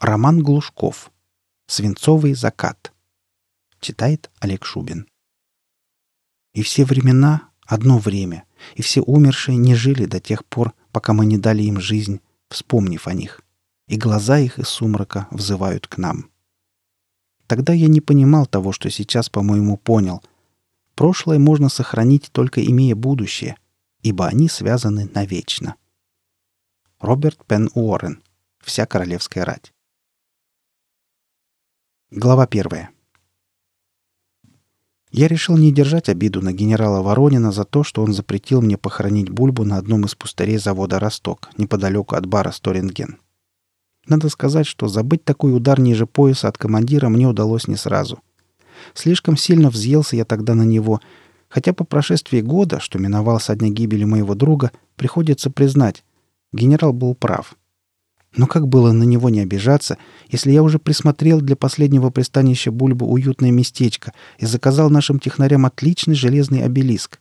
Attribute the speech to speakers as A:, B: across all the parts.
A: Роман Глушков. Свинцовый закат. Читает Олег Шубин. И все времена — одно время, и все умершие не жили до тех пор, пока мы не дали им жизнь, вспомнив о них, и глаза их из сумрака взывают к нам. Тогда я не понимал того, что сейчас, по-моему, понял. Прошлое можно сохранить, только имея будущее, ибо они связаны навечно. Роберт Пен Уоррен. Вся королевская рать. Глава первая. Я решил не держать обиду на генерала Воронина за то, что он запретил мне похоронить Бульбу на одном из пустырей завода «Росток», неподалеку от бара «Сторинген». Надо сказать, что забыть такой удар ниже пояса от командира мне удалось не сразу. Слишком сильно взъелся я тогда на него, хотя по прошествии года, что миновал со дня гибели моего друга, приходится признать, генерал был прав — но как было на него не обижаться, если я уже присмотрел для последнего пристанища Бульбы уютное местечко и заказал нашим технарям отличный железный обелиск?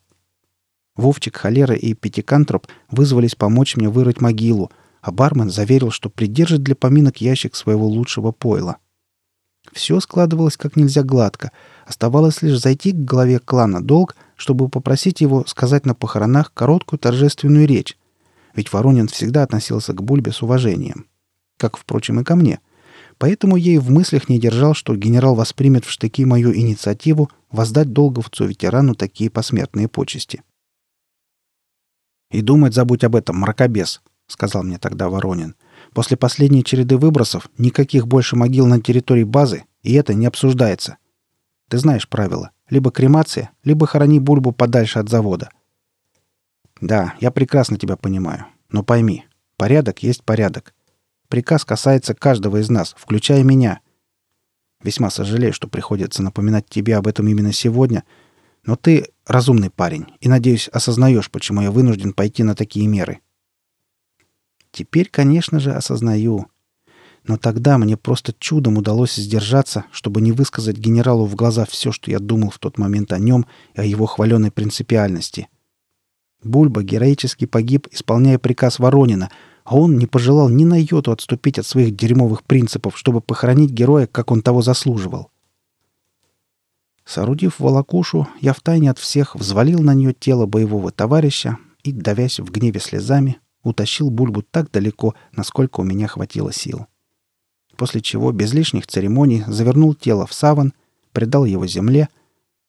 A: Вовчик, Холера и Пятикантроп вызвались помочь мне вырыть могилу, а бармен заверил, что придержит для поминок ящик своего лучшего пойла. Все складывалось как нельзя гладко. Оставалось лишь зайти к главе клана Долг, чтобы попросить его сказать на похоронах короткую торжественную речь, ведь Воронин всегда относился к Бульбе с уважением. Как, впрочем, и ко мне. Поэтому и в мыслях не держал, что генерал воспримет в штыки мою инициативу воздать долговцу-ветерану такие посмертные почести. «И думать забудь об этом, мракобес», — сказал мне тогда Воронин. «После последней череды выбросов никаких больше могил на территории базы, и это не обсуждается. Ты знаешь правила. Либо кремация, либо хорони бульбу подальше от завода. Да, я прекрасно тебя понимаю. Но пойми, порядок есть порядок. Приказ касается каждого из нас, включая меня. Весьма сожалею, что приходится напоминать тебе об этом именно сегодня, но ты разумный парень и, надеюсь, осознаешь, почему я вынужден пойти на такие меры. Теперь, конечно же, осознаю. Но тогда мне просто чудом удалось сдержаться, чтобы не высказать генералу в глаза все, что я думал в тот момент о нем и о его хваленой принципиальности — Бульба героически погиб, исполняя приказ Воронина, а он не пожелал ни на йоту отступить от своих дерьмовых принципов, чтобы похоронить героя, как он того заслуживал. Соорудив волокушу, я втайне от всех взвалил на нее тело боевого товарища и, давясь в гневе слезами, утащил Бульбу так далеко, насколько у меня хватило сил. После чего без лишних церемоний завернул тело в саван, придал его земле,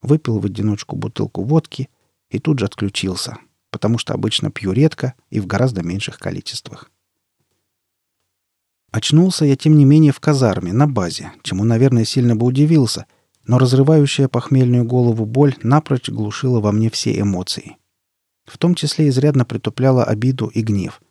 A: выпил в одиночку бутылку водки и тут же отключился — потому что обычно пью редко и в гораздо меньших количествах. Очнулся я, тем не менее, в казарме, на базе, чему, наверное, сильно бы удивился, но разрывающая похмельную голову боль напрочь глушила во мне все эмоции. В том числе изрядно притупляла обиду и гнев.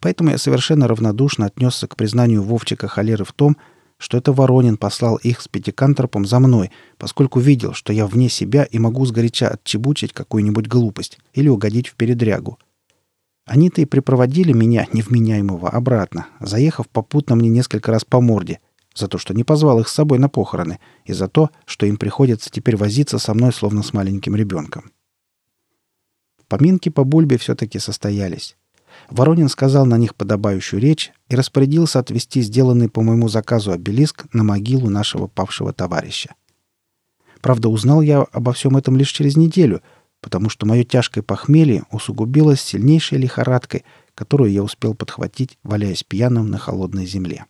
A: Поэтому я совершенно равнодушно отнесся к признанию Вовчика Холеры в том, что это Воронин послал их с пятикантропом за мной, поскольку видел, что я вне себя и могу сгоряча отчебучить какую-нибудь глупость или угодить в передрягу. Они-то и припроводили меня, невменяемого, обратно, заехав попутно мне несколько раз по морде, за то, что не позвал их с собой на похороны, и за то, что им приходится теперь возиться со мной, словно с маленьким ребенком. Поминки по Бульбе все-таки состоялись. Воронин сказал на них подобающую речь и распорядился отвезти сделанный по моему заказу обелиск на могилу нашего павшего товарища. Правда, узнал я обо всем этом лишь через неделю, потому что мое тяжкое похмелье усугубилось сильнейшей лихорадкой, которую я успел подхватить, валяясь пьяным на холодной земле.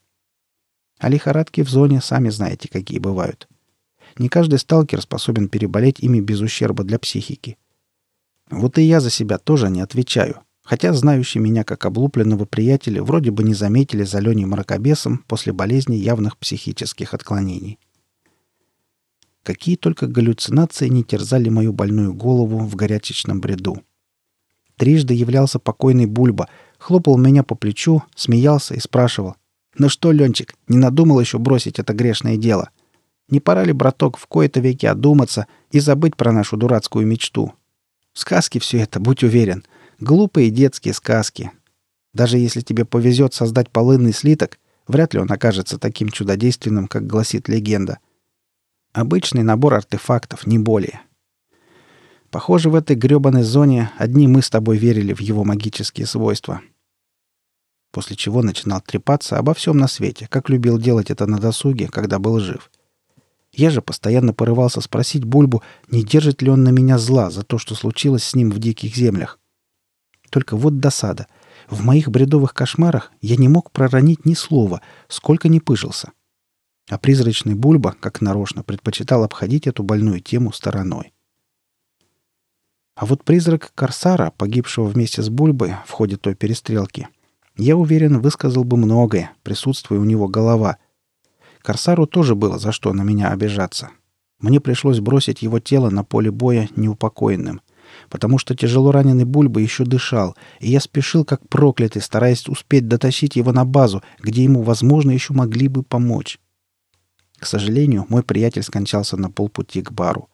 A: А лихорадки в зоне сами знаете, какие бывают. Не каждый сталкер способен переболеть ими без ущерба для психики. Вот и я за себя тоже не отвечаю, Хотя знающие меня как облупленного приятеля вроде бы не заметили за Леней мракобесом после болезни явных психических отклонений. Какие только галлюцинации не терзали мою больную голову в горячечном бреду. Трижды являлся покойный Бульба, хлопал меня по плечу, смеялся и спрашивал. «Ну что, Ленчик, не надумал еще бросить это грешное дело? Не пора ли, браток, в кои-то веки одуматься и забыть про нашу дурацкую мечту? Сказки все это, будь уверен. Глупые детские сказки. Даже если тебе повезет создать полынный слиток, вряд ли он окажется таким чудодейственным, как гласит легенда. Обычный набор артефактов, не более. Похоже, в этой грёбаной зоне одни мы с тобой верили в его магические свойства. после чего начинал трепаться обо всем на свете, как любил делать это на досуге, когда был жив. Я же постоянно порывался спросить Бульбу, не держит ли он на меня зла за то, что случилось с ним в диких землях. Только вот досада. В моих бредовых кошмарах я не мог проронить ни слова, сколько ни пыжился. А призрачный Бульба, как нарочно, предпочитал обходить эту больную тему стороной. А вот призрак Корсара, погибшего вместе с Бульбой в ходе той перестрелки, я уверен, высказал бы многое, присутствуя у него голова. Корсару тоже было за что на меня обижаться. Мне пришлось бросить его тело на поле боя неупокоенным, потому что тяжело раненый Бульба еще дышал, и я спешил как проклятый, стараясь успеть дотащить его на базу, где ему, возможно, еще могли бы помочь. К сожалению, мой приятель скончался на полпути к бару.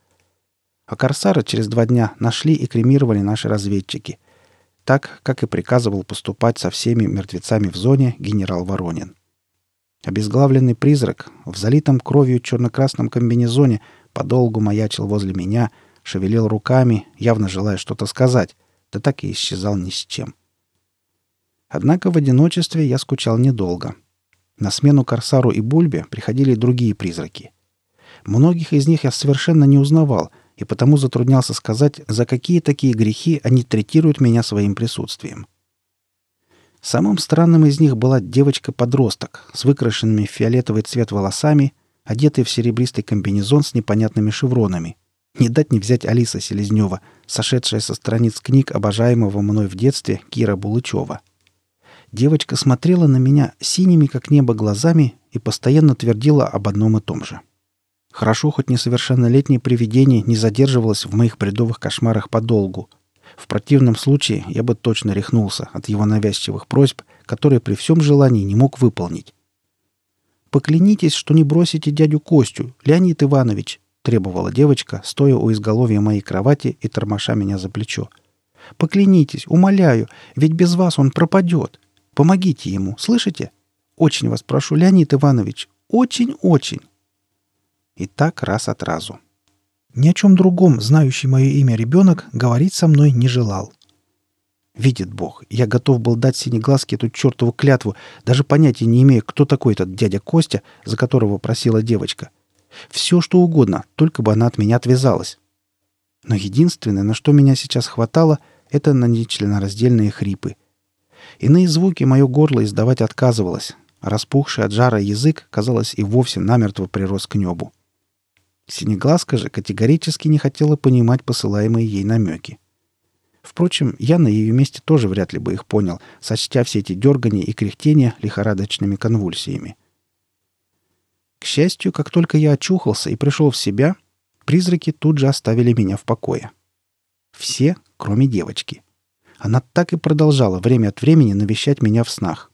A: А Корсара через два дня нашли и кремировали наши разведчики — так, как и приказывал поступать со всеми мертвецами в зоне генерал Воронин. Обезглавленный призрак в залитом кровью черно-красном комбинезоне подолгу маячил возле меня, шевелил руками, явно желая что-то сказать, да так и исчезал ни с чем. Однако в одиночестве я скучал недолго. На смену Корсару и Бульбе приходили другие призраки. Многих из них я совершенно не узнавал, и потому затруднялся сказать, за какие такие грехи они третируют меня своим присутствием. Самым странным из них была девочка-подросток с выкрашенными в фиолетовый цвет волосами, одетая в серебристый комбинезон с непонятными шевронами. Не дать не взять Алиса Селезнева, сошедшая со страниц книг обожаемого мной в детстве Кира Булычева. Девочка смотрела на меня синими, как небо, глазами и постоянно твердила об одном и том же — Хорошо, хоть несовершеннолетнее привидение не задерживалось в моих бредовых кошмарах подолгу. В противном случае я бы точно рехнулся от его навязчивых просьб, которые при всем желании не мог выполнить. «Поклянитесь, что не бросите дядю Костю, Леонид Иванович», — требовала девочка, стоя у изголовья моей кровати и тормоша меня за плечо. «Поклянитесь, умоляю, ведь без вас он пропадет. Помогите ему, слышите? Очень вас прошу, Леонид Иванович, очень-очень». И так раз от разу. Ни о чем другом знающий мое имя ребенок говорить со мной не желал. Видит Бог, я готов был дать синеглазке эту чертову клятву, даже понятия не имея, кто такой этот дядя Костя, за которого просила девочка. Все, что угодно, только бы она от меня отвязалась. Но единственное, на что меня сейчас хватало, это на нечленораздельные хрипы. Иные звуки мое горло издавать отказывалось, распухший от жара язык, казалось, и вовсе намертво прирос к небу. Синеглазка же категорически не хотела понимать посылаемые ей намеки. Впрочем, я на ее месте тоже вряд ли бы их понял, сочтя все эти дергания и кряхтения лихорадочными конвульсиями. К счастью, как только я очухался и пришел в себя, призраки тут же оставили меня в покое. Все, кроме девочки. Она так и продолжала время от времени навещать меня в снах.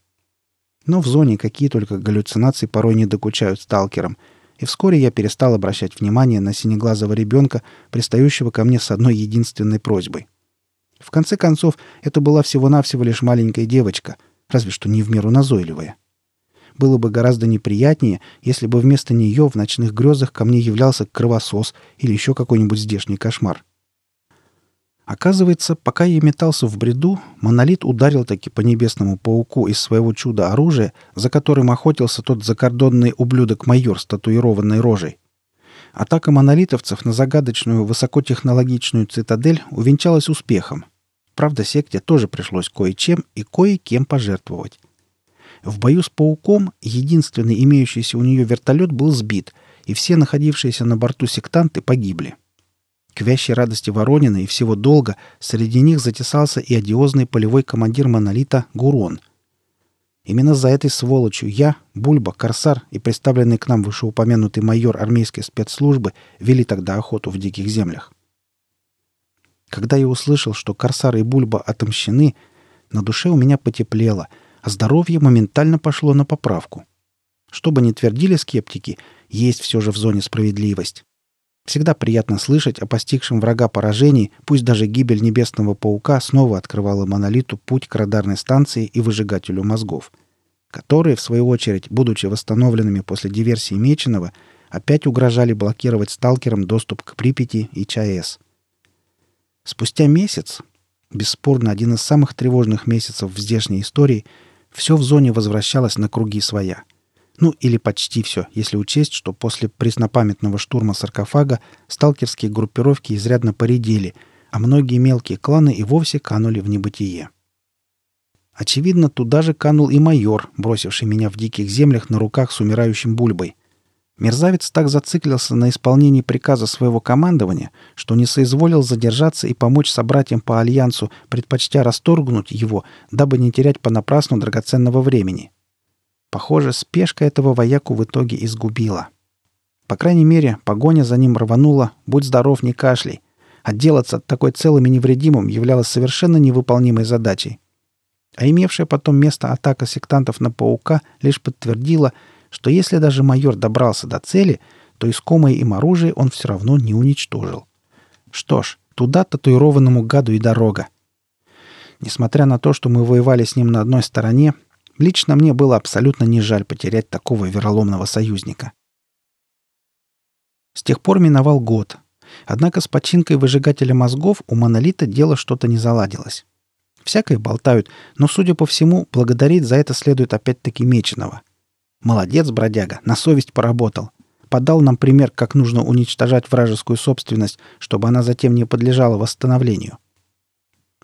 A: Но в зоне какие только галлюцинации порой не докучают сталкерам — и вскоре я перестал обращать внимание на синеглазого ребенка, пристающего ко мне с одной единственной просьбой. В конце концов, это была всего-навсего лишь маленькая девочка, разве что не в меру назойливая. Было бы гораздо неприятнее, если бы вместо нее в ночных грезах ко мне являлся кровосос или еще какой-нибудь здешний кошмар. Оказывается, пока я метался в бреду, монолит ударил таки по небесному пауку из своего чуда-оружия, за которым охотился тот закордонный ублюдок-майор с татуированной рожей. Атака монолитовцев на загадочную высокотехнологичную цитадель увенчалась успехом. Правда, секте тоже пришлось кое-чем и кое-кем пожертвовать. В бою с пауком единственный имеющийся у нее вертолет был сбит, и все находившиеся на борту сектанты погибли. К вящей радости Воронина и всего долга среди них затесался и одиозный полевой командир «Монолита» Гурон. Именно за этой сволочью я, Бульба, Корсар и представленный к нам вышеупомянутый майор армейской спецслужбы вели тогда охоту в диких землях. Когда я услышал, что Корсар и Бульба отомщены, на душе у меня потеплело, а здоровье моментально пошло на поправку. Что бы ни твердили скептики, есть все же в зоне справедливость. Всегда приятно слышать о постигшем врага поражении, пусть даже гибель небесного паука снова открывала монолиту путь к радарной станции и выжигателю мозгов, которые, в свою очередь, будучи восстановленными после диверсии Меченого, опять угрожали блокировать сталкерам доступ к Припяти и ЧАЭС. Спустя месяц, бесспорно один из самых тревожных месяцев в здешней истории, все в зоне возвращалось на круги своя. Ну, или почти все, если учесть, что после преснопамятного штурма саркофага сталкерские группировки изрядно поредели, а многие мелкие кланы и вовсе канули в небытие. Очевидно, туда же канул и майор, бросивший меня в диких землях на руках с умирающим бульбой. Мерзавец так зациклился на исполнении приказа своего командования, что не соизволил задержаться и помочь собратьям по Альянсу, предпочтя расторгнуть его, дабы не терять понапрасну драгоценного времени. Похоже, спешка этого вояку в итоге изгубила. По крайней мере, погоня за ним рванула «Будь здоров, не кашляй». Отделаться от такой целым и невредимым являлось совершенно невыполнимой задачей. А имевшая потом место атака сектантов на паука лишь подтвердила, что если даже майор добрался до цели, то искомое им оружие он все равно не уничтожил. Что ж, туда татуированному гаду и дорога. Несмотря на то, что мы воевали с ним на одной стороне, лично мне было абсолютно не жаль потерять такого вероломного союзника. С тех пор миновал год. Однако с починкой выжигателя мозгов у монолита дело что-то не заладилось. Всякое болтают, но, судя по всему, благодарить за это следует опять-таки Меченого. Молодец, бродяга, на совесть поработал. Подал нам пример, как нужно уничтожать вражескую собственность, чтобы она затем не подлежала восстановлению.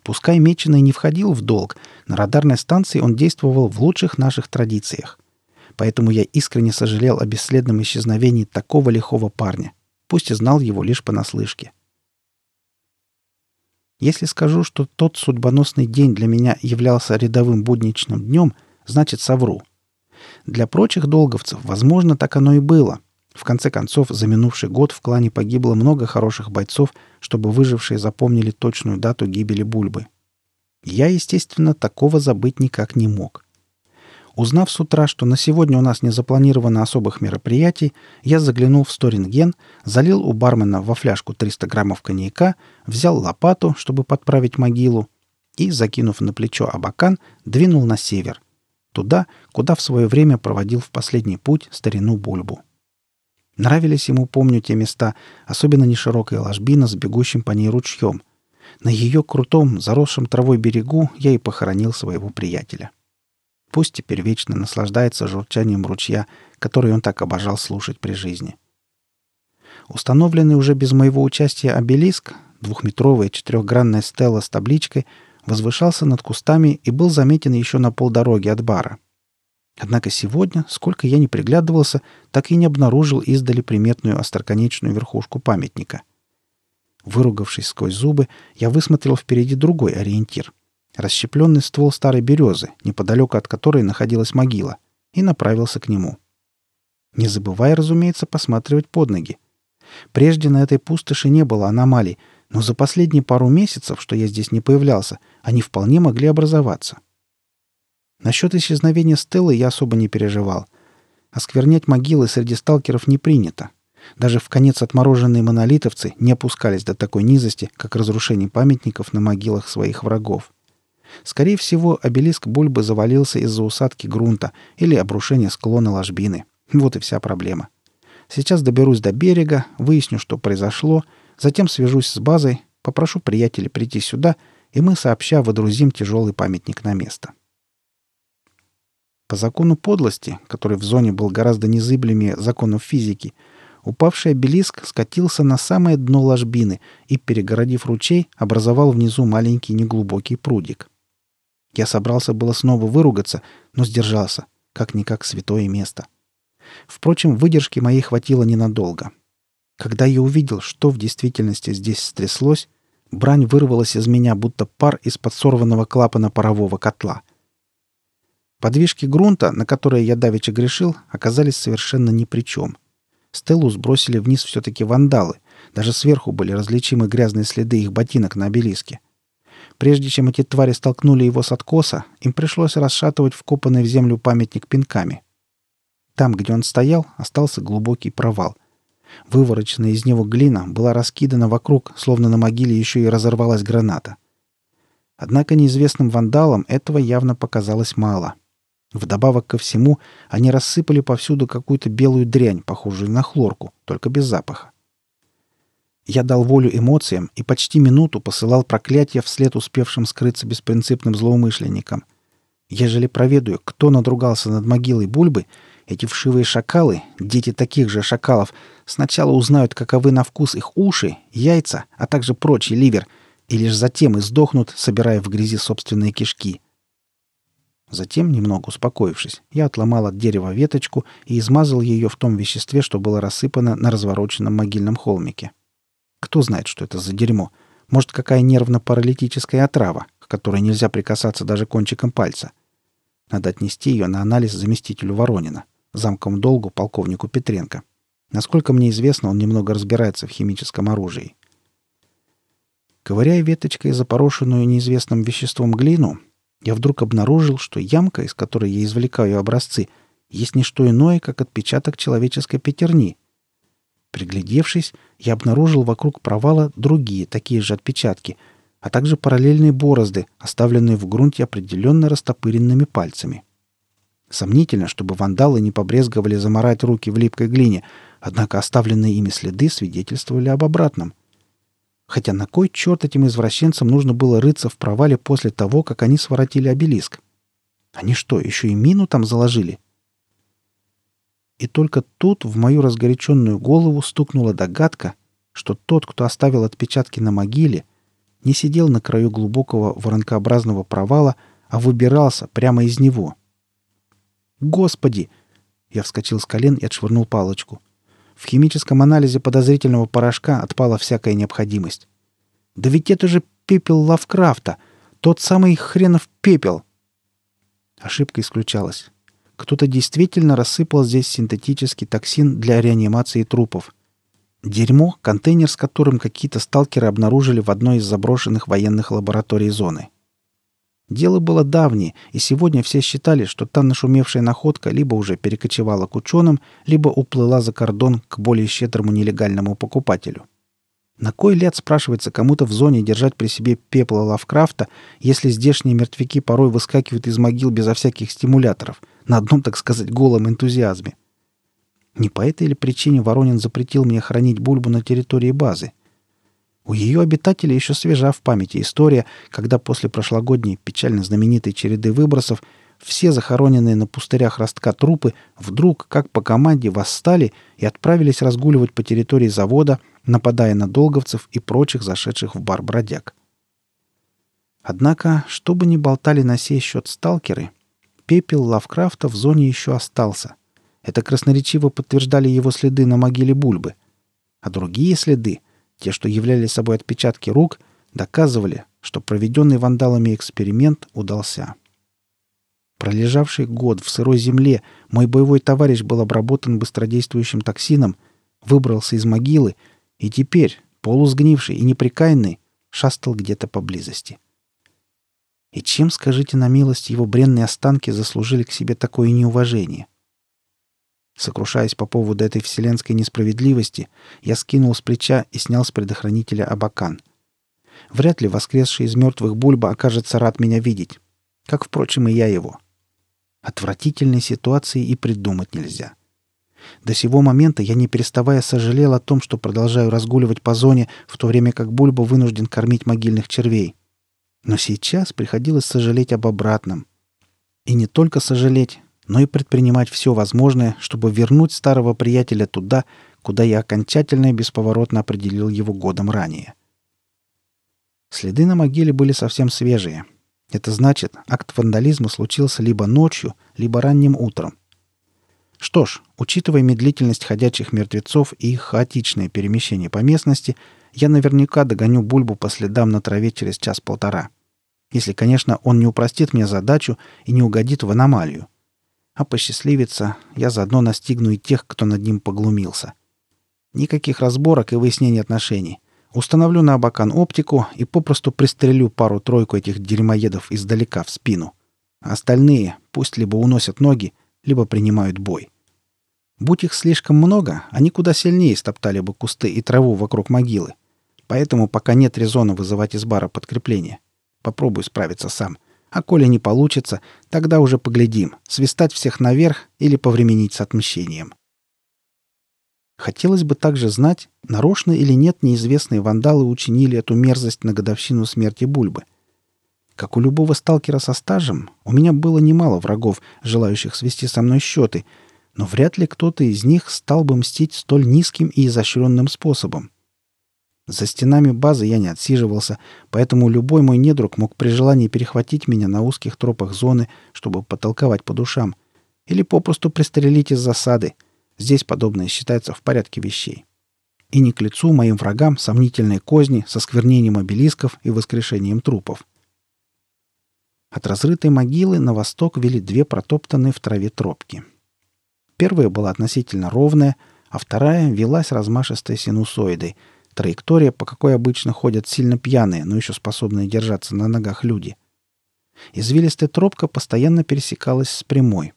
A: Пускай Меченый не входил в долг, на радарной станции он действовал в лучших наших традициях. Поэтому я искренне сожалел о бесследном исчезновении такого лихого парня, пусть и знал его лишь понаслышке. — если скажу, что тот судьбоносный день для меня являлся рядовым будничным днем, значит совру. Для прочих долговцев, возможно, так оно и было. В конце концов, за минувший год в клане погибло много хороших бойцов, чтобы выжившие запомнили точную дату гибели Бульбы. Я, естественно, такого забыть никак не мог. Узнав с утра, что на сегодня у нас не запланировано особых мероприятий, я заглянул в сторинген, залил у бармена во фляжку 300 граммов коньяка, взял лопату, чтобы подправить могилу, и, закинув на плечо абакан, двинул на север, туда, куда в свое время проводил в последний путь старину Бульбу. Нравились ему, помню, те места, особенно неширокая ложбина с бегущим по ней ручьем. На ее крутом, заросшем травой берегу я и похоронил своего приятеля. — Пусть теперь вечно наслаждается журчанием ручья, который он так обожал слушать при жизни. Установленный уже без моего участия обелиск, двухметровая четырехгранная стела с табличкой, возвышался над кустами и был заметен еще на полдороги от бара. Однако сегодня, сколько я не приглядывался, так и не обнаружил издали приметную остроконечную верхушку памятника. Выругавшись сквозь зубы, я высмотрел впереди другой ориентир — расщепленный ствол старой березы, неподалеку от которой находилась могила, и направился к нему. Не забывая, разумеется, посматривать под ноги. Прежде на этой пустоши не было аномалий, но за последние пару месяцев, что я здесь не появлялся, они вполне могли образоваться. Насчет исчезновения Стеллы я особо не переживал. Осквернять могилы среди сталкеров не принято. Даже в конец отмороженные монолитовцы не опускались до такой низости, как разрушение памятников на могилах своих врагов. Скорее всего, обелиск бульбы завалился из-за усадки грунта или обрушения склона ложбины. Вот и вся проблема. Сейчас доберусь до берега, выясню, что произошло, затем свяжусь с базой, попрошу приятеля прийти сюда, и мы сообща водрузим тяжелый памятник на место. По закону подлости, который в зоне был гораздо незыблемее законов физики, упавший обелиск скатился на самое дно ложбины и, перегородив ручей, образовал внизу маленький неглубокий прудик. Я собрался было снова выругаться, но сдержался. Как-никак святое место. Впрочем, выдержки моей хватило ненадолго. Когда я увидел, что в действительности здесь стряслось, брань вырвалась из меня, будто пар из подсорванного клапана парового котла. Подвижки грунта, на которые я давеча грешил, оказались совершенно ни при чем. Стеллу сбросили вниз все-таки вандалы. Даже сверху были различимы грязные следы их ботинок на обелиске. Прежде чем эти твари столкнули его с откоса, им пришлось расшатывать вкопанный в землю памятник пинками. Там, где он стоял, остался глубокий провал. Вывороченная из него глина была раскидана вокруг, словно на могиле еще и разорвалась граната. Однако неизвестным вандалам этого явно показалось мало. Вдобавок ко всему, они рассыпали повсюду какую-то белую дрянь, похожую на хлорку, только без запаха. Я дал волю эмоциям и почти минуту посылал проклятия вслед успевшим скрыться беспринципным злоумышленникам. ежели проведаю, кто надругался над могилой Бульбы, эти вшивые шакалы, дети таких же шакалов, сначала узнают, каковы на вкус их уши, яйца, а также прочий ливер, и лишь затем и сдохнут, собирая в грязи собственные кишки. Затем, немного успокоившись, я отломал от дерева веточку и измазал ее в том веществе, что было рассыпано на развороченном могильном холмике. Кто знает, что это за дерьмо? Может, какая нервно-паралитическая отрава, к которой нельзя прикасаться даже кончиком пальца. Надо отнести ее на анализ заместителю Воронина замком долгу полковнику Петренко. Насколько мне известно, он немного разбирается в химическом оружии. Ковыряя веточкой запорошенную неизвестным веществом глину, я вдруг обнаружил, что ямка, из которой я извлекаю образцы, есть не что иное, как отпечаток человеческой пятерни. Приглядевшись, я обнаружил вокруг провала другие такие же отпечатки, а также параллельные борозды, оставленные в грунте определенно растопыренными пальцами. — Сомнительно, чтобы вандалы не побрезговали заморать руки в липкой глине, однако оставленные ими следы свидетельствовали об обратном. Хотя на кой черт этим извращенцам нужно было рыться в провале после того, как они своротили обелиск? Они что, еще и мину там заложили? И только тут в мою разгоряченную голову стукнула догадка, что тот, кто оставил отпечатки на могиле, не сидел на краю глубокого воронкообразного провала, а выбирался прямо из него — Господи!» Я вскочил с колен и отшвырнул палочку. В химическом анализе подозрительного порошка отпала всякая необходимость. «Да ведь это же пепел Лавкрафта! Тот самый хренов пепел!» Ошибка исключалась. Кто-то действительно рассыпал здесь синтетический токсин для реанимации трупов. Дерьмо, контейнер с которым какие-то сталкеры обнаружили в одной из заброшенных военных лабораторий зоны. Дело было давнее, и сегодня все считали, что та нашумевшая находка либо уже перекочевала к ученым, либо уплыла за кордон к более щедрому нелегальному покупателю. На кой лет, спрашивается, кому-то в зоне держать при себе пепла Лавкрафта, если здешние мертвяки порой выскакивают из могил безо всяких стимуляторов, на одном, так сказать, голом энтузиазме? Не по этой ли причине Воронин запретил мне хранить бульбу на территории базы? У ее обитателей еще свежа в памяти история, когда после прошлогодней печально знаменитой череды выбросов все захороненные на пустырях ростка трупы вдруг, как по команде, восстали и отправились разгуливать по территории завода, нападая на долговцев и прочих зашедших в бар бродяг. Однако, что бы ни болтали на сей счет сталкеры, пепел Лавкрафта в зоне еще остался. Это красноречиво подтверждали его следы на могиле Бульбы. А другие следы — те, что являли собой отпечатки рук, доказывали, что проведенный вандалами эксперимент удался. Пролежавший год в сырой земле, мой боевой товарищ был обработан быстродействующим токсином, выбрался из могилы и теперь, полусгнивший и неприкаянный, шастал где-то поблизости. И чем, скажите на милость, его бренные останки заслужили к себе такое неуважение? Сокрушаясь по поводу этой вселенской несправедливости, я скинул с плеча и снял с предохранителя абакан. Вряд ли воскресший из мертвых Бульба окажется рад меня видеть. Как, впрочем, и я его. Отвратительной ситуации и придумать нельзя. До сего момента я не переставая сожалел о том, что продолжаю разгуливать по зоне, в то время как Бульба вынужден кормить могильных червей. Но сейчас приходилось сожалеть об обратном. И не только сожалеть, но и предпринимать все возможное, чтобы вернуть старого приятеля туда, куда я окончательно и бесповоротно определил его годом ранее. Следы на могиле были совсем свежие. Это значит, акт вандализма случился либо ночью, либо ранним утром. Что ж, учитывая медлительность ходячих мертвецов и их хаотичное перемещение по местности, я наверняка догоню Бульбу по следам на траве через час-полтора. Если, конечно, он не упростит мне задачу и не угодит в аномалию. А посчастливится, я заодно настигну и тех, кто над ним поглумился. Никаких разборок и выяснений отношений. Установлю на Абакан оптику и попросту пристрелю пару-тройку этих дерьмоедов издалека в спину. Остальные пусть либо уносят ноги, либо принимают бой. Будь их слишком много, они куда сильнее стоптали бы кусты и траву вокруг могилы. Поэтому пока нет резона вызывать из бара подкрепление. Попробую справиться сам — а коли не получится, тогда уже поглядим, свистать всех наверх или повременить с отмщением. Хотелось бы также знать, нарочно или нет неизвестные вандалы учинили эту мерзость на годовщину смерти Бульбы. Как у любого сталкера со стажем, у меня было немало врагов, желающих свести со мной счеты, но вряд ли кто-то из них стал бы мстить столь низким и изощренным способом. За стенами базы я не отсиживался, поэтому любой мой недруг мог при желании перехватить меня на узких тропах зоны, чтобы потолковать по душам, или попросту пристрелить из засады. Здесь подобное считается в порядке вещей. И не к лицу моим врагам сомнительные козни со сквернением обелисков и воскрешением трупов. От разрытой могилы на восток вели две протоптанные в траве тропки. Первая была относительно ровная, а вторая велась размашистой синусоидой — Траектория, по какой обычно ходят сильно пьяные, но еще способные держаться на ногах люди. Извилистая тропка постоянно пересекалась с прямой.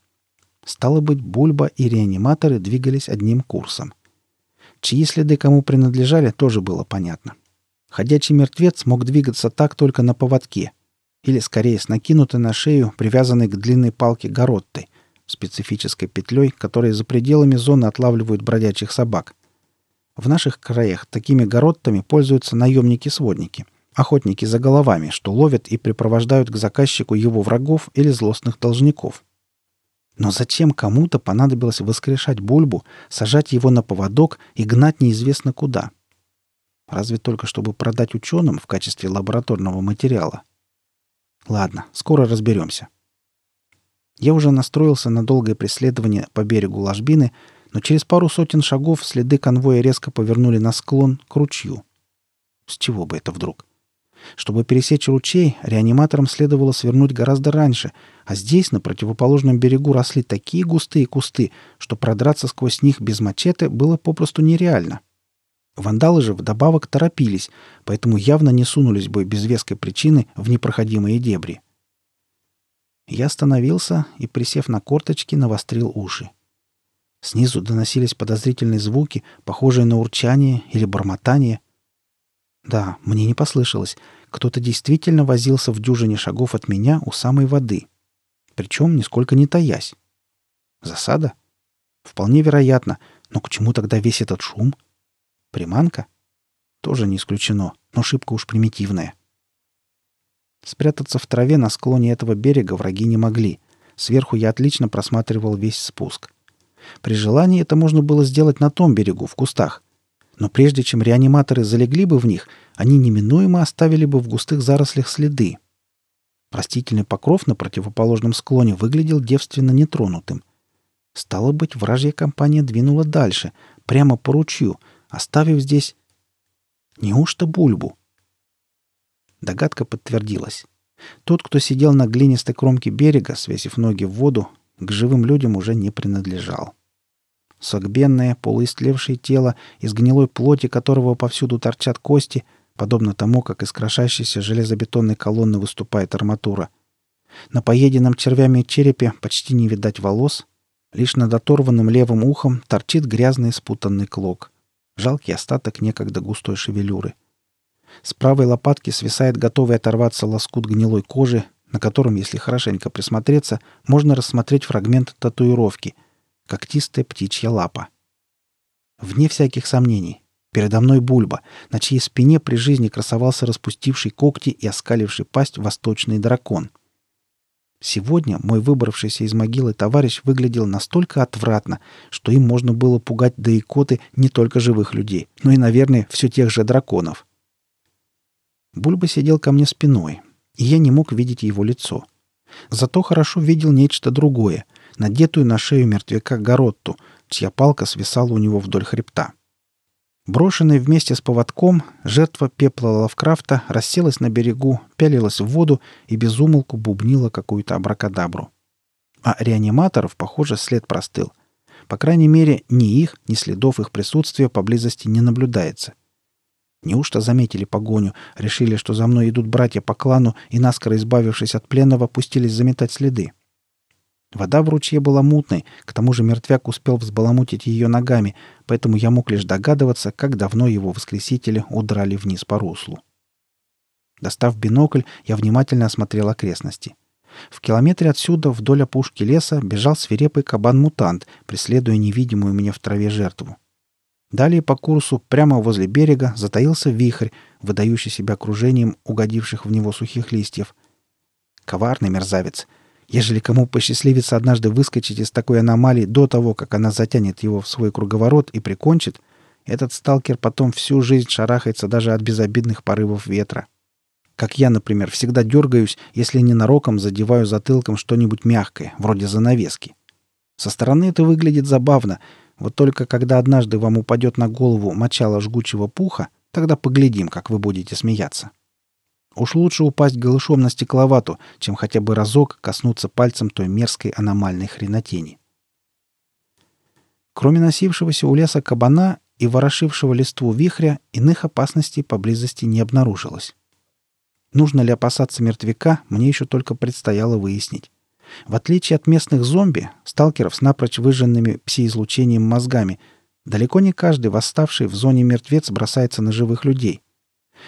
A: Стало быть, Бульба и реаниматоры двигались одним курсом. Чьи следы кому принадлежали, тоже было понятно. Ходячий мертвец мог двигаться так только на поводке, или скорее с накинутой на шею, привязанной к длинной палке гороттой, специфической петлей, которая за пределами зоны отлавливают бродячих собак. В наших краях такими гороттами пользуются наемники-сводники, охотники за головами, что ловят и припровождают к заказчику его врагов или злостных должников. Но зачем кому-то понадобилось воскрешать бульбу, сажать его на поводок и гнать неизвестно куда? Разве только чтобы продать ученым в качестве лабораторного материала? Ладно, скоро разберемся. Я уже настроился на долгое преследование по берегу ложбины, но через пару сотен шагов следы конвоя резко повернули на склон к ручью. С чего бы это вдруг? Чтобы пересечь ручей, реаниматорам следовало свернуть гораздо раньше, а здесь, на противоположном берегу, росли такие густые кусты, что продраться сквозь них без мачете было попросту нереально. Вандалы же вдобавок торопились, поэтому явно не сунулись бы без веской причины в непроходимые дебри. Я остановился и, присев на корточки, навострил уши. Снизу доносились подозрительные звуки, похожие на урчание или бормотание. Да, мне не послышалось. Кто-то действительно возился в дюжине шагов от меня у самой воды. Причем нисколько не таясь. Засада? Вполне вероятно. Но к чему тогда весь этот шум? Приманка? Тоже не исключено, но шибко уж примитивная. Спрятаться в траве на склоне этого берега враги не могли. Сверху я отлично просматривал весь спуск. При желании это можно было сделать на том берегу, в кустах. Но прежде чем реаниматоры залегли бы в них, они неминуемо оставили бы в густых зарослях следы. Растительный покров на противоположном склоне выглядел девственно нетронутым. Стало быть, вражья компания двинула дальше, прямо по ручью, оставив здесь... Неужто бульбу? Догадка подтвердилась. Тот, кто сидел на глинистой кромке берега, свесив ноги в воду, к живым людям уже не принадлежал. Согбенное, полуистлевшее тело, из гнилой плоти которого повсюду торчат кости, подобно тому, как из крошащейся железобетонной колонны выступает арматура. На поеденном червями черепе почти не видать волос, лишь над оторванным левым ухом торчит грязный спутанный клок. Жалкий остаток некогда густой шевелюры. С правой лопатки свисает готовый оторваться лоскут гнилой кожи, на котором, если хорошенько присмотреться, можно рассмотреть фрагмент татуировки — когтистая птичья лапа. Вне всяких сомнений, передо мной бульба, на чьей спине при жизни красовался распустивший когти и оскаливший пасть восточный дракон. Сегодня мой выбравшийся из могилы товарищ выглядел настолько отвратно, что им можно было пугать до икоты не только живых людей, но и, наверное, все тех же драконов. Бульба сидел ко мне спиной, и я не мог видеть его лицо. Зато хорошо видел нечто другое, надетую на шею мертвяка Горотту, чья палка свисала у него вдоль хребта. Брошенная вместе с поводком, жертва пепла Лавкрафта расселась на берегу, пялилась в воду и безумолку бубнила какую-то абракадабру. А реаниматоров, похоже, след простыл. По крайней мере, ни их, ни следов их присутствия поблизости не наблюдается — Неужто заметили погоню, решили, что за мной идут братья по клану и, наскоро избавившись от пленного, пустились заметать следы? Вода в ручье была мутной, к тому же мертвяк успел взбаламутить ее ногами, поэтому я мог лишь догадываться, как давно его воскресители удрали вниз по руслу. Достав бинокль, я внимательно осмотрел окрестности. В километре отсюда, вдоль опушки леса, бежал свирепый кабан-мутант, преследуя невидимую мне в траве жертву. Далее по курсу, прямо возле берега, затаился вихрь, выдающий себя окружением угодивших в него сухих листьев. Коварный мерзавец. Ежели кому посчастливится однажды выскочить из такой аномалии до того, как она затянет его в свой круговорот и прикончит, этот сталкер потом всю жизнь шарахается даже от безобидных порывов ветра. Как я, например, всегда дергаюсь, если ненароком задеваю затылком что-нибудь мягкое, вроде занавески. Со стороны это выглядит забавно, вот только когда однажды вам упадет на голову мочало жгучего пуха, тогда поглядим, как вы будете смеяться. Уж лучше упасть голышом на стекловату, чем хотя бы разок коснуться пальцем той мерзкой аномальной хренотени. Кроме носившегося у леса кабана и ворошившего листву вихря, иных опасностей поблизости не обнаружилось. Нужно ли опасаться мертвяка, мне еще только предстояло выяснить. В отличие от местных зомби, сталкеров с напрочь выжженными пси-излучением мозгами, далеко не каждый восставший в зоне мертвец бросается на живых людей.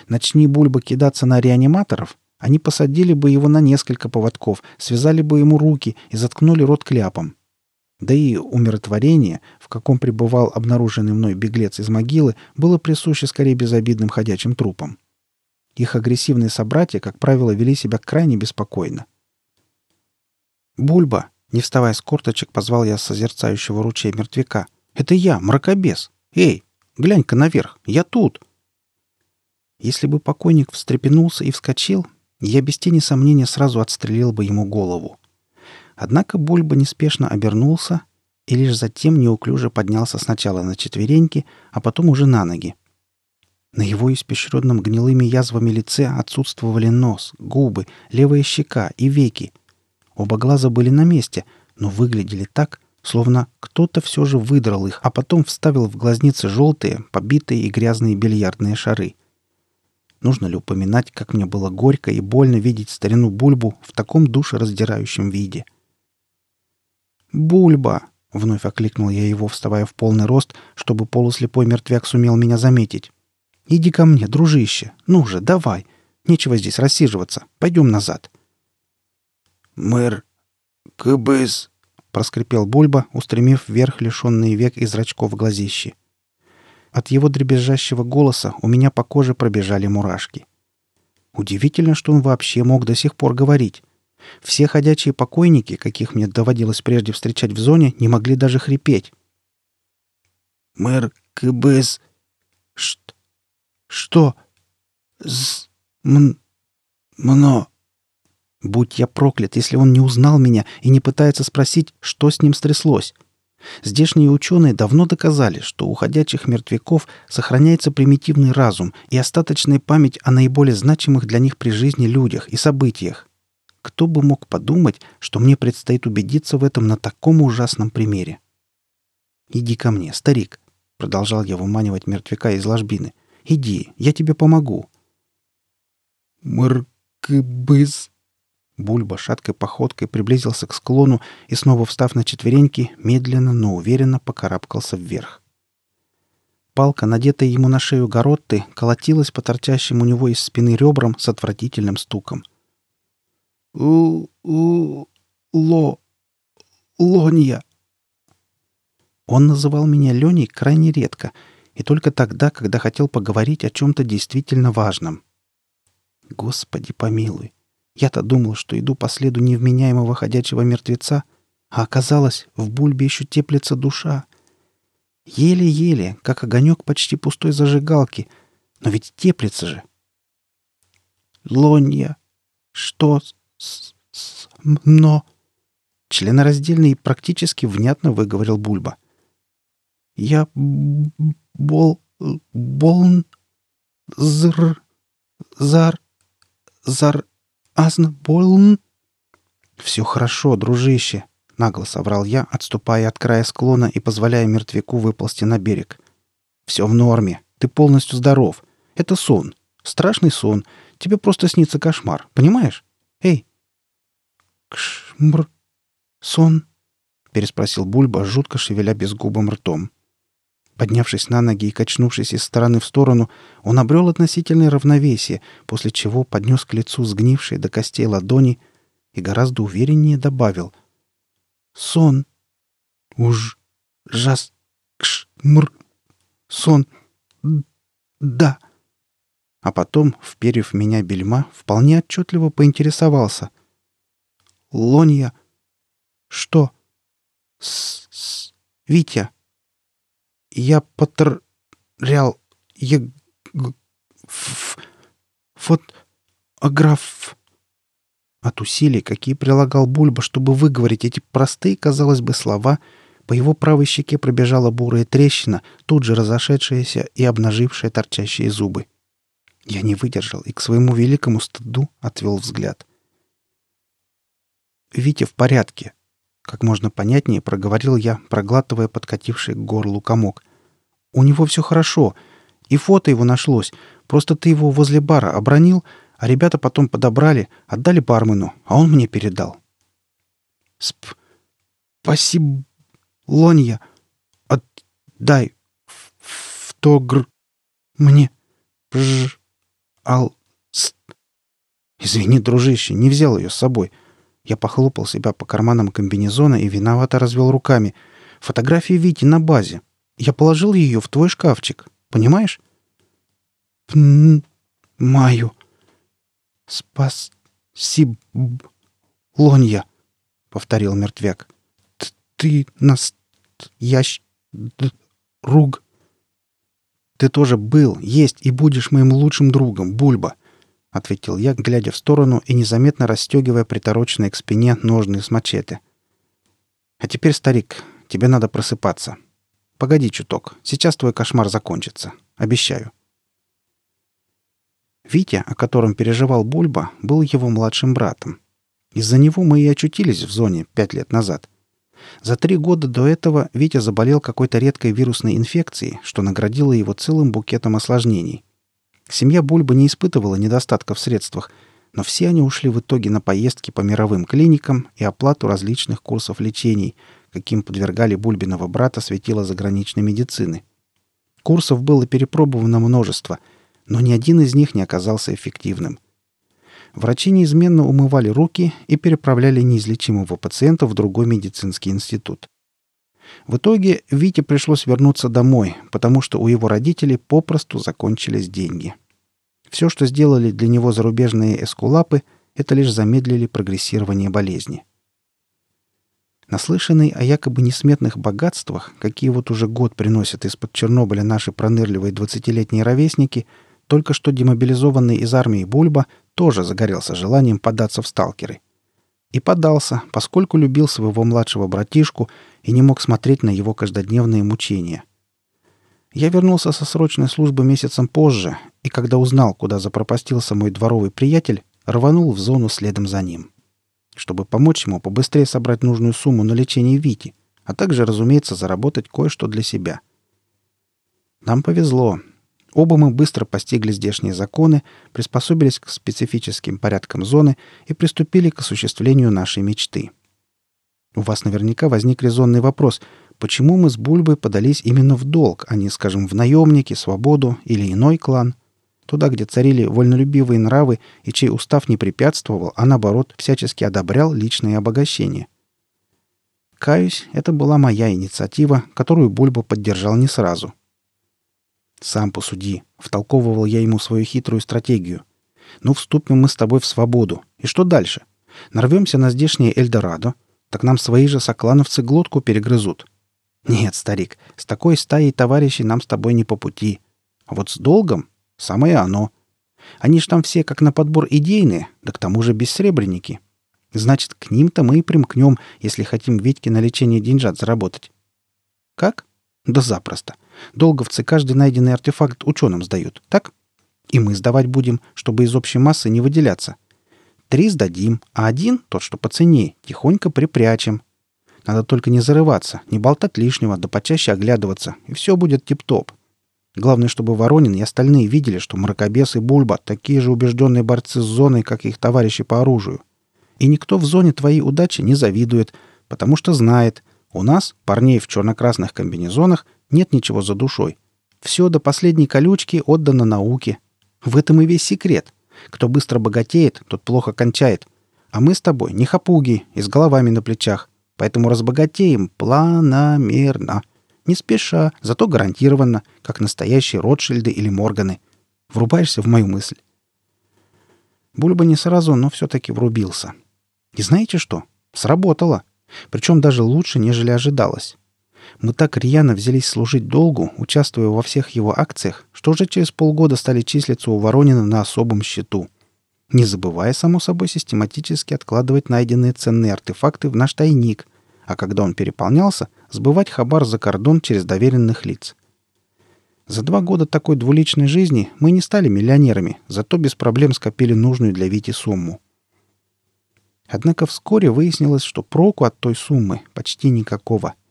A: Начни Бульба кидаться на реаниматоров, они посадили бы его на несколько поводков, связали бы ему руки и заткнули рот кляпом. Да и умиротворение, в каком пребывал обнаруженный мной беглец из могилы, было присуще скорее безобидным ходячим трупам. Их агрессивные собратья, как правило, вели себя крайне беспокойно. «Бульба!» — не вставая с корточек, позвал я созерцающего ручей мертвяка. «Это я, мракобес! Эй, глянь-ка наверх! Я тут!» Если бы покойник встрепенулся и вскочил, я без тени сомнения сразу отстрелил бы ему голову. Однако Бульба неспешно обернулся и лишь затем неуклюже поднялся сначала на четвереньки, а потом уже на ноги. На его испещренном гнилыми язвами лице отсутствовали нос, губы, левая щека и веки. Оба глаза были на месте, но выглядели так, словно кто-то все же выдрал их, а потом вставил в глазницы желтые, побитые и грязные бильярдные шары. Нужно ли упоминать, как мне было горько и больно видеть старину Бульбу в таком душераздирающем виде? «Бульба!» — вновь окликнул я его, вставая в полный рост, чтобы полуслепой мертвяк сумел меня заметить. Иди ко мне, дружище. Ну же, давай. Нечего здесь рассиживаться. Пойдем назад.
B: Мэр, кыбыс,
A: проскрипел Бульба, устремив вверх лишенные век и зрачков глазищи. От его дребезжащего голоса у меня по коже пробежали мурашки. Удивительно, что он вообще мог до сих пор говорить. Все ходячие покойники, каких мне доводилось прежде встречать в зоне, не могли даже хрипеть.
B: «Мэр Кыбыс,
A: что что?
B: З... М... Мно...
A: Будь я проклят, если он не узнал меня и не пытается спросить, что с ним стряслось. Здешние ученые давно доказали, что у ходячих мертвяков сохраняется примитивный разум и остаточная память о наиболее значимых для них при жизни людях и событиях. Кто бы мог подумать, что мне предстоит убедиться в этом на таком ужасном примере? «Иди ко мне, старик», — продолжал я выманивать мертвяка из ложбины — Иди, я тебе помогу».
B: «Мыркыбыз!»
A: Бульба шаткой походкой приблизился к склону и, снова встав на четвереньки, медленно, но уверенно покарабкался вверх. Палка, надетая ему на шею горотты, колотилась по торчащим у него из спины ребрам с отвратительным стуком.
B: «У-у-ло... Лонья!»
A: Он называл меня Леней крайне редко — и только тогда, когда хотел поговорить о чем-то действительно важном. Господи помилуй! Я-то думал, что иду по следу невменяемого ходячего мертвеца, а оказалось, в бульбе еще теплится душа. Еле-еле, как огонек почти пустой зажигалки, но ведь теплится же.
B: Лонья, что с, с мно?
A: Членораздельно и практически внятно выговорил Бульба.
B: Я бол... болн... зр... зар... зар... азн... болн...
A: «Все хорошо, дружище», — нагло соврал я, отступая от края склона и позволяя мертвяку выползти на берег. «Все в норме. Ты полностью здоров. Это сон. Страшный сон. Тебе просто снится кошмар. Понимаешь? Эй!»
B: «Кшмр... сон?»
A: — переспросил Бульба, жутко шевеля безгубым ртом. Поднявшись на ноги и качнувшись из стороны в сторону, он обрел относительное равновесие, после чего поднес к лицу сгнившие до костей ладони и гораздо увереннее добавил. «Сон! Уж... Жас... Кшмр... Сон... Да!» А потом, вперев меня бельма, вполне отчетливо поинтересовался.
B: Лония. Что? С, с Витя. Я потерял е ф, фотограф. От усилий, какие прилагал Бульба, чтобы выговорить эти простые, казалось бы, слова, по его правой щеке пробежала бурая трещина, тут же разошедшаяся и обнажившая торчащие зубы. Я не выдержал и к своему великому стыду отвел взгляд. «Витя в порядке», — как можно понятнее проговорил я, проглатывая подкативший к горлу комок. «У него все хорошо, и фото его нашлось. Просто ты его возле бара обронил, а ребята потом подобрали, отдали бармену, а он мне передал». «Сп... Спасибо, Лонья. Отдай фтогр... мне... Пж... Ал... Ст... Извини, дружище, не взял ее с собой. Я похлопал себя по карманам комбинезона и виновато развел руками. Фотография Вити на базе. Я положил ее в твой шкафчик. Понимаешь? Маю. Спасибо, Лонья, повторил мертвяк. Ты нас ящ... руг... Ты тоже был, есть и будешь моим лучшим другом, Бульба, — ответил я, глядя в сторону и незаметно расстегивая притороченные к спине ножны с мачете. «А теперь, старик, тебе надо просыпаться. Погоди чуток, сейчас твой кошмар закончится. Обещаю». Витя, о котором переживал Бульба, был его младшим братом. Из-за него мы и очутились в зоне пять лет назад — за три года до этого Витя заболел какой-то редкой вирусной инфекцией, что наградило его целым букетом осложнений. Семья Бульба не испытывала недостатка в средствах, но все они ушли в итоге на поездки по мировым клиникам и оплату различных курсов лечений, каким подвергали Бульбиного брата светила заграничной медицины. Курсов было перепробовано множество, но ни один из них не оказался эффективным – Врачи неизменно умывали руки и переправляли неизлечимого пациента в другой медицинский институт. В итоге Вите пришлось вернуться домой, потому что у его родителей попросту закончились деньги. Все, что сделали для него зарубежные эскулапы, это лишь замедлили прогрессирование болезни. Наслышанный о якобы несметных богатствах, какие вот уже год приносят из-под Чернобыля наши пронырливые двадцатилетние ровесники, только что демобилизованный из армии Бульба тоже загорелся желанием податься в сталкеры. И подался, поскольку любил своего младшего братишку и не мог смотреть на его каждодневные мучения. Я вернулся со срочной службы месяцем позже, и когда узнал, куда запропастился мой дворовый приятель, рванул в зону следом за ним. Чтобы помочь ему побыстрее собрать нужную сумму на лечение Вити, а также, разумеется, заработать кое-что для себя. Нам повезло. Оба мы быстро постигли здешние законы, приспособились к специфическим порядкам зоны и приступили к осуществлению нашей мечты. У вас наверняка возник резонный вопрос, почему мы с Бульбой подались именно в долг, а не, скажем, в наемники, свободу или иной клан, туда, где царили вольнолюбивые нравы и чей устав не препятствовал, а наоборот всячески одобрял личное обогащение. Каюсь, это была моя инициатива, которую Бульба поддержал не сразу — «Сам посуди», — втолковывал я ему свою хитрую стратегию. «Ну, вступим мы с тобой в свободу. И что дальше? Нарвемся на здешнее Эльдорадо, так нам свои же соклановцы глотку перегрызут. Нет, старик, с такой стаей товарищей нам с тобой не по пути. А вот с долгом — самое оно. Они ж там все как на подбор идейные, да к тому же бессребренники. Значит, к ним-то мы и примкнем, если хотим Витьке на лечение деньжат заработать. Как? Да запросто. Долговцы каждый найденный артефакт ученым сдают, так? И мы сдавать будем, чтобы из общей массы не выделяться. Три сдадим, а один, тот, что по цене, тихонько припрячем. Надо только не зарываться, не болтать лишнего, да почаще оглядываться, и все будет тип-топ. Главное, чтобы Воронин и остальные видели, что Мракобес и Бульба такие же убежденные борцы с зоной, как их товарищи по оружию. И никто в зоне твоей удачи не завидует, потому что знает, у нас, парней в черно-красных комбинезонах, нет ничего за душой. Все до последней колючки отдано науке. В этом и весь секрет. Кто быстро богатеет, тот плохо кончает. А мы с тобой не хапуги и с головами на плечах. Поэтому разбогатеем планомерно. Не спеша, зато гарантированно, как настоящие Ротшильды или Морганы. Врубаешься в мою мысль? Бульба не сразу, но все-таки врубился.
A: И знаете что? Сработало. Причем даже лучше, нежели ожидалось. Мы так рьяно взялись служить долгу, участвуя во всех его акциях, что уже через полгода стали числиться у Воронина на особом счету. Не забывая, само собой, систематически откладывать найденные ценные артефакты в наш тайник, а когда он переполнялся, сбывать хабар за кордон через доверенных лиц. За два года такой двуличной жизни мы не стали миллионерами, зато без проблем скопили нужную для Вити сумму. Однако вскоре выяснилось, что проку от той суммы почти никакого –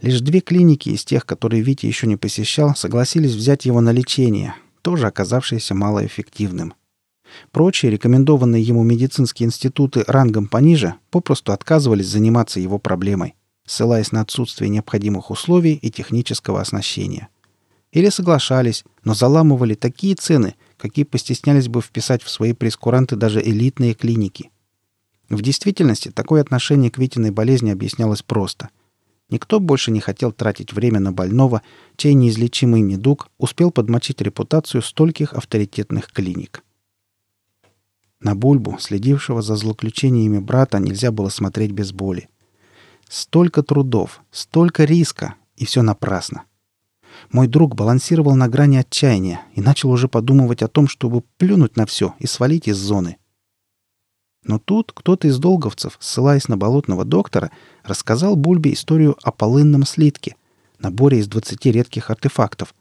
A: Лишь две клиники из тех, которые Витя еще не посещал, согласились взять его на лечение, тоже оказавшееся малоэффективным. Прочие рекомендованные ему медицинские институты рангом пониже попросту отказывались заниматься его проблемой, ссылаясь на отсутствие необходимых условий и технического оснащения. Или соглашались, но заламывали такие цены, какие постеснялись бы вписать в свои прескуранты даже элитные клиники. В действительности такое отношение к Витиной болезни объяснялось просто – Никто больше не хотел тратить время на больного, чей неизлечимый недуг успел подмочить репутацию стольких авторитетных клиник. На Бульбу, следившего за злоключениями брата, нельзя было смотреть без боли. Столько трудов, столько риска, и все напрасно. Мой друг балансировал на грани отчаяния и начал уже подумывать о том, чтобы плюнуть на все и свалить из зоны. Но тут кто-то из долговцев, ссылаясь на болотного доктора, рассказал Бульбе историю о полынном слитке, наборе из 20 редких артефактов,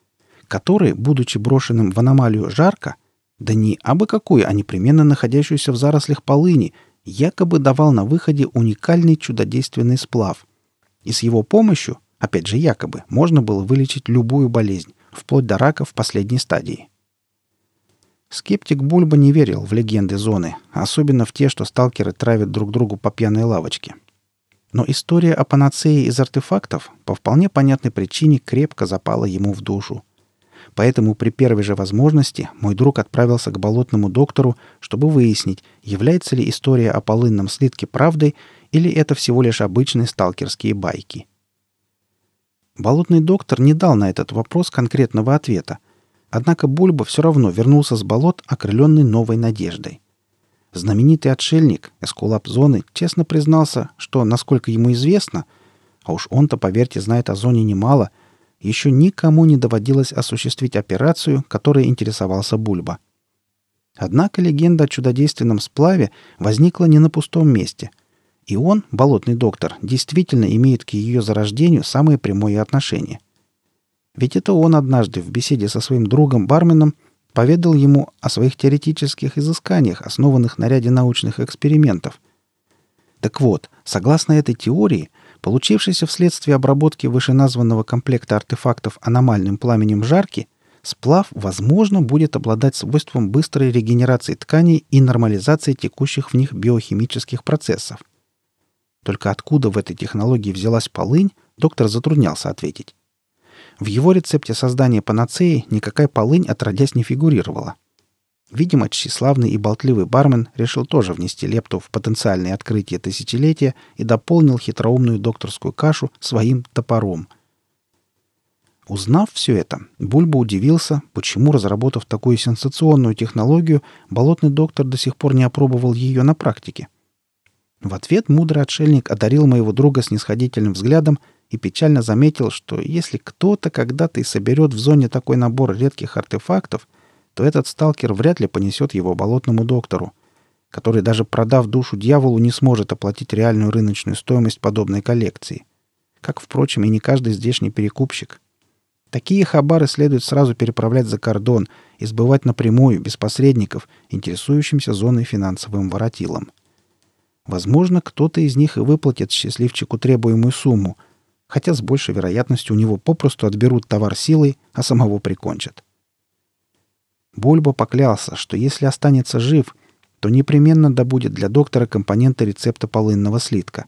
A: который, будучи брошенным в аномалию жарко, да не абы какую, а непременно находящуюся в зарослях полыни, якобы давал на выходе уникальный чудодейственный сплав. И с его помощью, опять же якобы, можно было вылечить любую болезнь, вплоть до рака в последней стадии. Скептик Бульба не верил в легенды зоны, особенно в те, что сталкеры травят друг другу по пьяной лавочке. Но история о панацее из артефактов по вполне понятной причине крепко запала ему в душу. Поэтому при первой же возможности мой друг отправился к болотному доктору, чтобы выяснить, является ли история о полынном слитке правдой или это всего лишь обычные сталкерские байки. Болотный доктор не дал на этот вопрос конкретного ответа, Однако Бульба все равно вернулся с болот, окрыленный новой надеждой. Знаменитый отшельник, эскулап зоны, честно признался, что, насколько ему известно, а уж он-то, поверьте, знает о зоне немало, еще никому не доводилось осуществить операцию, которой интересовался Бульба. Однако легенда о чудодейственном сплаве возникла не на пустом месте. И он, болотный доктор, действительно имеет к ее зарождению самое прямое отношение. Ведь это он однажды в беседе со своим другом-барменом поведал ему о своих теоретических изысканиях, основанных на ряде научных экспериментов. Так вот, согласно этой теории, получившейся вследствие обработки вышеназванного комплекта артефактов аномальным пламенем жарки, сплав, возможно, будет обладать свойством быстрой регенерации тканей и нормализации текущих в них биохимических процессов. Только откуда в этой технологии взялась полынь, доктор затруднялся ответить. В его рецепте создания панацеи никакая полынь отродясь не фигурировала. Видимо, тщеславный и болтливый бармен решил тоже внести лепту в потенциальное открытие тысячелетия и дополнил хитроумную докторскую кашу своим топором. Узнав все это, Бульба удивился, почему, разработав такую сенсационную технологию, болотный доктор до сих пор не опробовал ее на практике. В ответ мудрый отшельник одарил моего друга снисходительным взглядом и печально заметил, что если кто-то когда-то и соберет в зоне такой набор редких артефактов, то этот сталкер вряд ли понесет его болотному доктору, который даже продав душу дьяволу не сможет оплатить реальную рыночную стоимость подобной коллекции. Как, впрочем, и не каждый здешний перекупщик. Такие хабары следует сразу переправлять за кордон и сбывать напрямую, без посредников, интересующимся зоной финансовым воротилом. Возможно, кто-то из них и выплатит счастливчику требуемую сумму – хотя с большей вероятностью у него попросту отберут товар силой, а самого прикончат. Бульба поклялся, что если останется жив, то непременно добудет для доктора компоненты рецепта полынного слитка.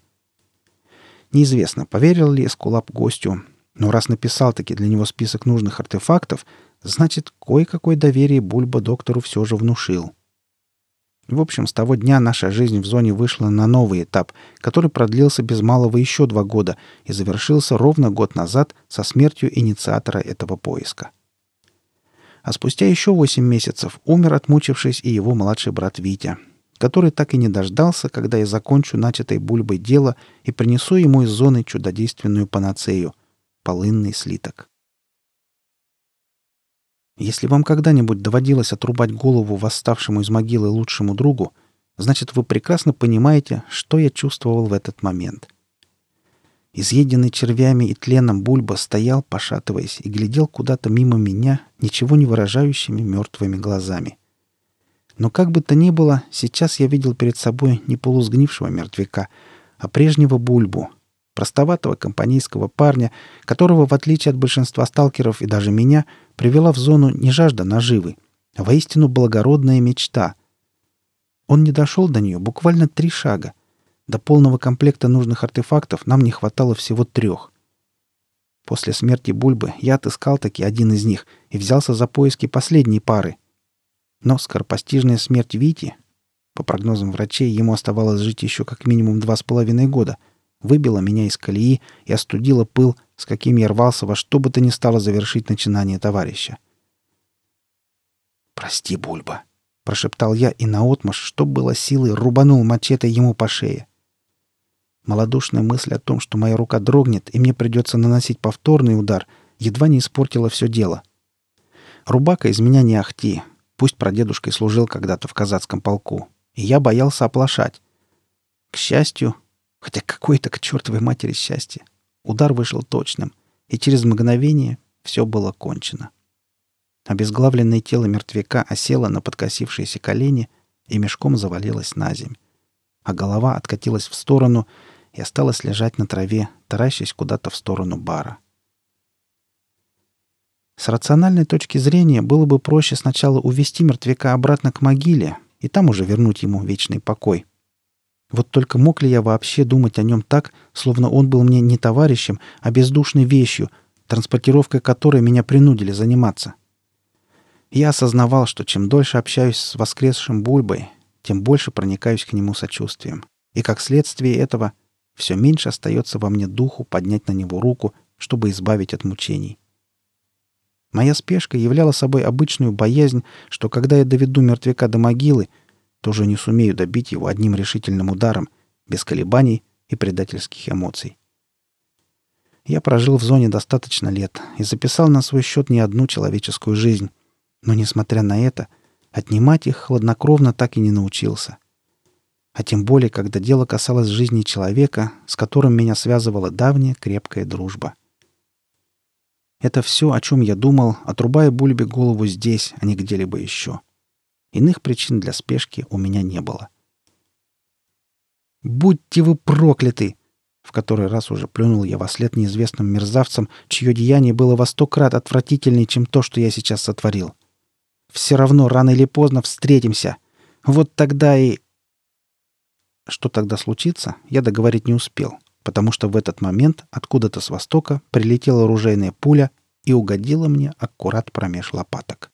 A: Неизвестно, поверил ли Эскулап гостю, но раз написал таки для него список нужных артефактов, значит, кое-какое доверие Бульба доктору все же внушил. В общем, с того дня наша жизнь в зоне вышла на новый этап, который продлился без малого еще два года и завершился ровно год назад со смертью инициатора этого поиска. А спустя еще восемь месяцев умер отмучившись и его младший брат Витя. который так и не дождался, когда я закончу начатой бульбой дело и принесу ему из зоны чудодейственную панацею — полынный слиток. Если вам когда-нибудь доводилось отрубать голову восставшему из могилы лучшему другу, значит, вы прекрасно понимаете, что я чувствовал в этот момент. Изъеденный червями и тленом Бульба стоял, пошатываясь, и глядел куда-то мимо меня, ничего не выражающими мертвыми глазами. Но как бы то ни было, сейчас я видел перед собой не полусгнившего мертвяка, а прежнего Бульбу, простоватого компанейского парня, которого, в отличие от большинства сталкеров и даже меня, привела в зону не жажда наживы, а воистину благородная мечта. Он не дошел до нее буквально три шага. До полного комплекта нужных артефактов нам не хватало всего трех. После смерти Бульбы я отыскал таки один из них и взялся за поиски последней пары. Но скоропостижная смерть Вити, по прогнозам врачей, ему оставалось жить еще как минимум два с половиной года, выбила меня из колеи и остудила пыл, с каким я рвался во что бы то ни стало завершить начинание товарища. «Прости, Бульба», — прошептал я и наотмашь, что было силой, рубанул мачете ему по шее. Малодушная мысль о том, что моя рука дрогнет и мне придется наносить повторный удар, едва не испортила все дело. Рубака из меня не ахти, пусть прадедушкой служил когда-то в казацком полку, и я боялся оплошать. К счастью, хотя какое-то к чертовой матери счастье, Удар вышел точным, и через мгновение все было кончено. Обезглавленное тело мертвяка осело на подкосившиеся колени и мешком завалилось на земь, а голова откатилась в сторону и осталась лежать на траве, таращась куда-то в сторону бара. С рациональной точки зрения было бы проще сначала увести мертвяка обратно к могиле и там уже вернуть ему вечный покой. Вот только мог ли я вообще думать о нем так, словно он был мне не товарищем, а бездушной вещью, транспортировкой которой меня принудили заниматься? Я осознавал, что чем дольше общаюсь с воскресшим Бульбой, тем больше проникаюсь к нему сочувствием. И как следствие этого все меньше остается во мне духу поднять на него руку, чтобы избавить от мучений. Моя спешка являла собой обычную боязнь, что когда я доведу мертвяка до могилы, тоже не сумею добить его одним решительным ударом, без колебаний и предательских эмоций. Я прожил в зоне достаточно лет и записал на свой счет не одну человеческую жизнь, но, несмотря на это, отнимать их хладнокровно так и не научился. А тем более, когда дело касалось жизни человека, с которым меня связывала давняя крепкая дружба. Это все, о чем я думал, отрубая Бульбе голову здесь, а не где-либо еще. — Иных причин для спешки у меня не было. «Будьте вы прокляты!» В который раз уже плюнул я во след неизвестным мерзавцам, чье деяние было во сто крат отвратительнее, чем то, что я сейчас сотворил. «Все равно рано или поздно встретимся. Вот тогда и...» Что тогда случится, я договорить не успел, потому что в этот момент откуда-то с востока прилетела оружейная пуля и угодила мне аккурат промеж лопаток.